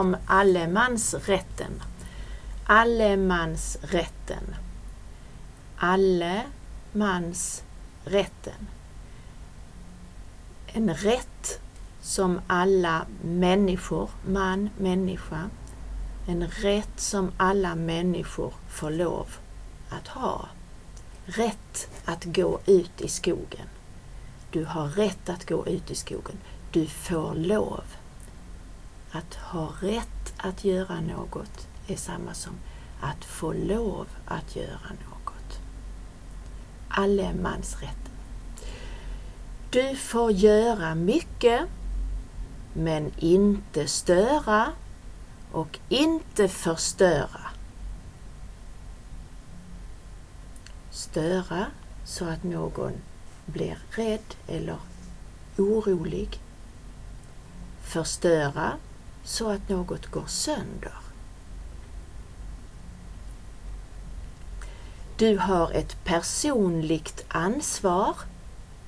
om allemansrätten. Allemansrätten. Allemansrätten. En rätt som alla människor, man, människa, en rätt som alla människor får lov att ha. Rätt att gå ut i skogen. Du har rätt att gå ut i skogen. Du får lov. Att ha rätt att göra något är samma som att få lov att göra något. Allemansrätten. Du får göra mycket men inte störa och inte förstöra. Störa så att någon blir rädd eller orolig. Förstöra så att något går sönder. Du har ett personligt ansvar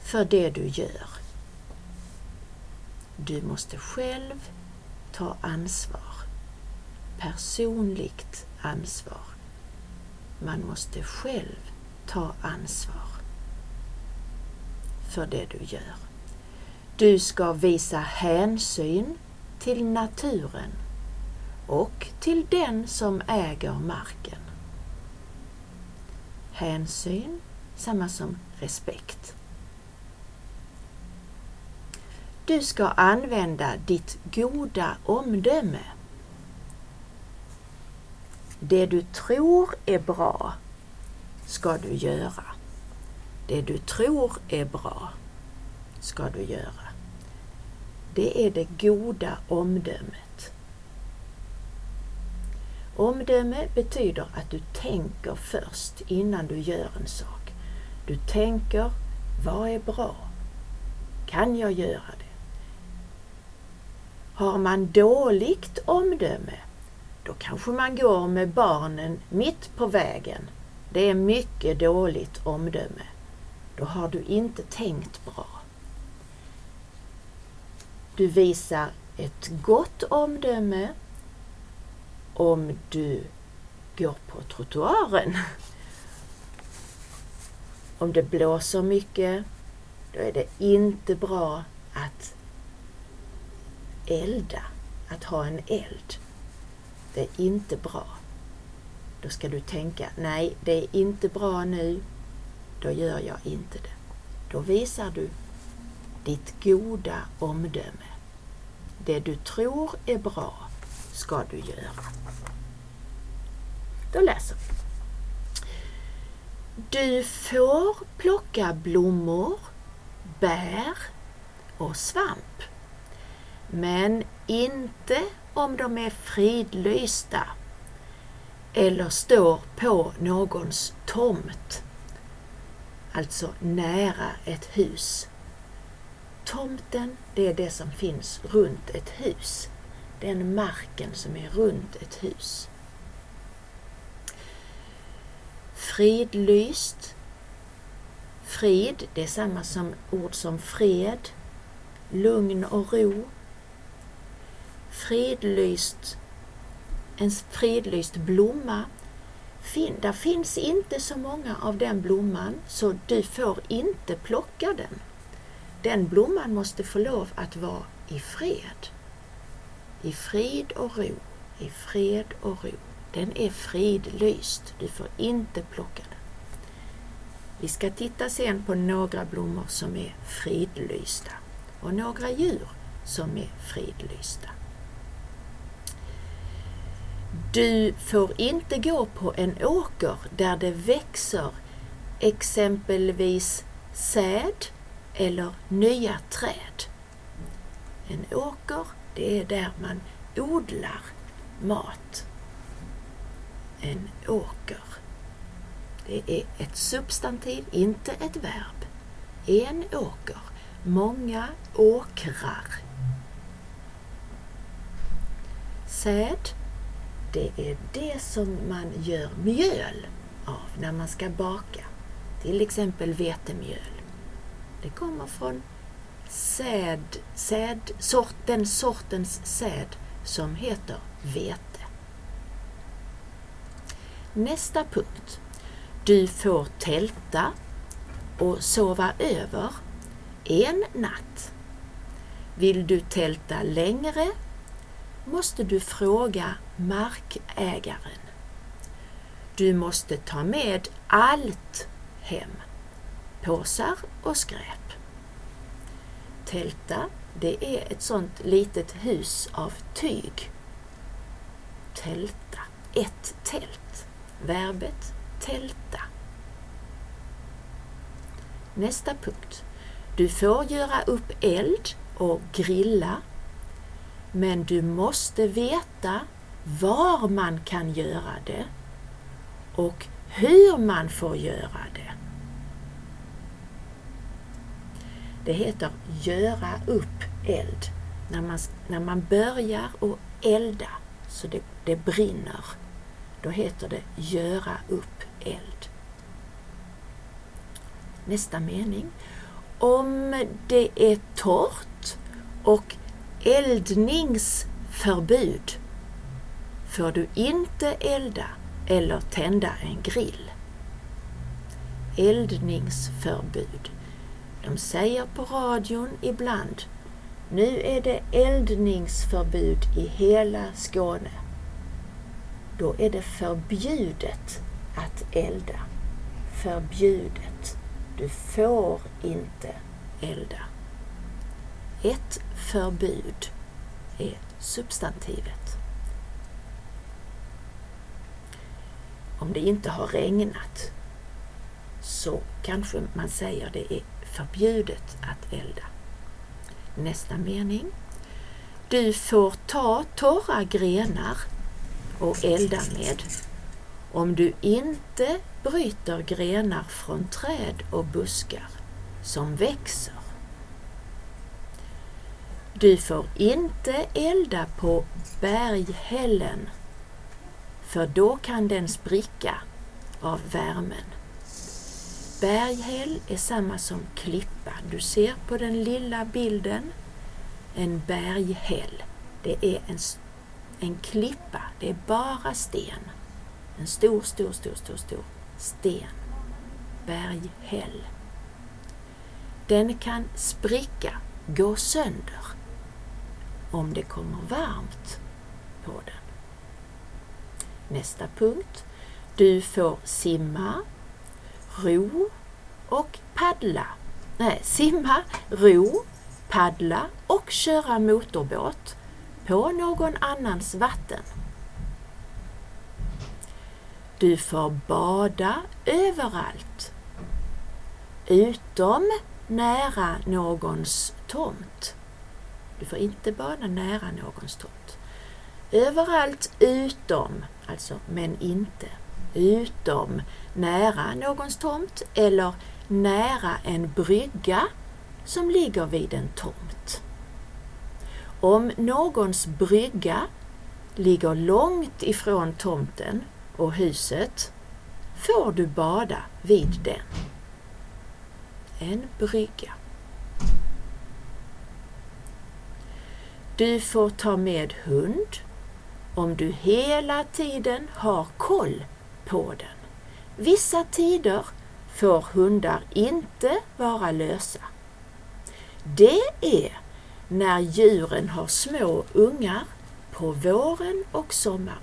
för det du gör. Du måste själv ta ansvar. Personligt ansvar. Man måste själv ta ansvar för det du gör. Du ska visa hänsyn till naturen och till den som äger marken. Hänsyn, samma som respekt. Du ska använda ditt goda omdöme. Det du tror är bra ska du göra. Det du tror är bra ska du göra. Det är det goda omdömet. Omdöme betyder att du tänker först innan du gör en sak. Du tänker, vad är bra? Kan jag göra det? Har man dåligt omdöme, då kanske man går med barnen mitt på vägen. Det är mycket dåligt omdöme. Då har du inte tänkt bra. Du visar ett gott omdöme om du går på trottoaren. Om det blåser mycket, då är det inte bra att elda, att ha en eld. Det är inte bra. Då ska du tänka, nej det är inte bra nu, då gör jag inte det. Då visar du ditt goda omdöme. Det du tror är bra ska du göra. Då läser vi. Du får plocka blommor, bär och svamp. Men inte om de är fridlysta eller står på någons tomt, alltså nära ett hus. Tomten, det är det som finns runt ett hus. Den marken som är runt ett hus. Fridlyst. Frid, det är samma som ord som fred, lugn och ro. Fridlyst en fridlyst blomma. Fin, där finns inte så många av den blomman så du får inte plocka den. Den blomman måste få lov att vara i fred. I frid och ro. I fred och ro. Den är fridlyst. Du får inte plocka den. Vi ska titta sen på några blommor som är fridlysta och några djur som är fridlysta. Du får inte gå på en åker där det växer exempelvis säd eller nya träd. En åker, det är där man odlar mat. En åker. Det är ett substantiv, inte ett verb. En åker. Många åkrar. Säd det är det som man gör mjöl av när man ska baka. Till exempel vetemjöl. Det kommer från säd, säd, sort, den sortens säd som heter vete. Nästa punkt. Du får tälta och sova över en natt. Vill du tälta längre måste du fråga markägaren. Du måste ta med allt hem, påsar och skräp. Tälta, det är ett sånt litet hus av tyg. Tälta, ett tält. Verbet tälta. Nästa punkt. Du får göra upp eld och grilla men du måste veta var man kan göra det och hur man får göra det. Det heter göra upp eld. När man, när man börjar att elda så det, det brinner, då heter det göra upp eld. Nästa mening. Om det är torrt och eldningsförbud får du inte elda eller tända en grill. Eldningsförbud. De säger på radion ibland nu är det eldningsförbud i hela Skåne. Då är det förbjudet att elda. Förbjudet. Du får inte elda. Ett förbud är substantivet. Om det inte har regnat så kanske man säger det är förbjudet att elda. Nästa mening. Du får ta torra grenar och elda med om du inte bryter grenar från träd och buskar som växer. Du får inte elda på berghällen för då kan den spricka av värmen. Berghäll är samma som klippa. Du ser på den lilla bilden en berghäll. Det är en, en klippa, det är bara sten. En stor, stor, stor, stor, stor sten. Berghäll. Den kan spricka, gå sönder, om det kommer varmt på den. Nästa punkt. Du får simma, ro och paddla. Nej, simma, ro, paddla och köra motorbåt på någon annans vatten. Du får bada överallt utom nära någons tomt. Du får inte bada nära någons tomt. Överallt utom, alltså men inte, utom nära någons tomt eller nära en brygga som ligger vid en tomt. Om någons brygga ligger långt ifrån tomten och huset får du bada vid den. En brygga. Du får ta med hund om du hela tiden har koll på den. Vissa tider får hundar inte vara lösa. Det är när djuren har små ungar på våren och sommaren.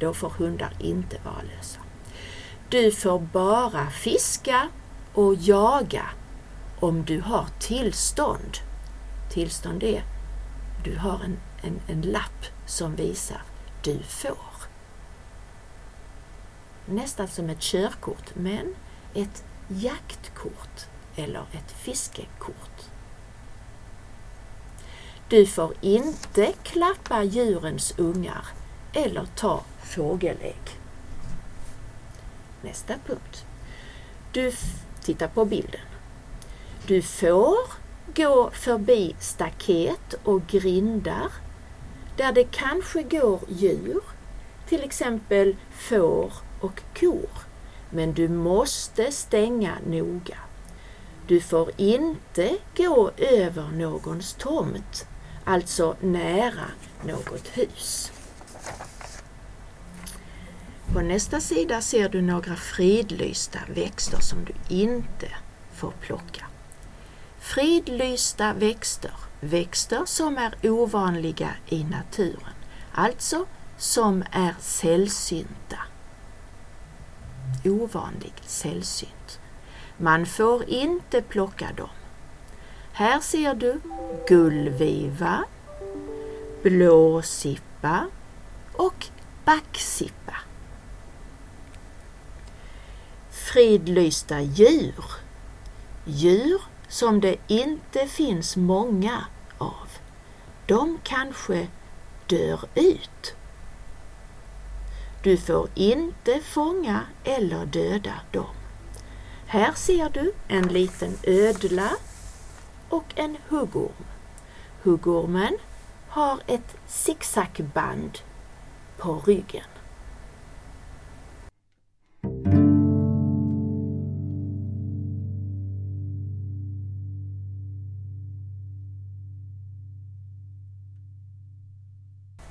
Då får hundar inte vara lösa. Du får bara fiska och jaga om du har tillstånd. Tillstånd är du har en, en, en lapp som visar du får. Nästan som ett körkort men ett jaktkort eller ett fiskekort. Du får inte klappa djurens ungar eller ta fågelägg. Nästa punkt. Du tittar på bilden. Du får gå förbi staket och grindar där det kanske går djur, till exempel får och kor. Men du måste stänga noga. Du får inte gå över någons tomt, alltså nära något hus. På nästa sida ser du några fridlysta växter som du inte får plocka. Fridlysta växter, växter som är ovanliga i naturen, alltså som är sällsynta. Ovanlig, sällsynt. Man får inte plocka dem. Här ser du gullviva, blåsippa och backsippa. Fridlysta djur. Djur som det inte finns många av. De kanske dör ut. Du får inte fånga eller döda dem. Här ser du en liten ödla och en huggorm. Huggormen har ett zigzagband på ryggen.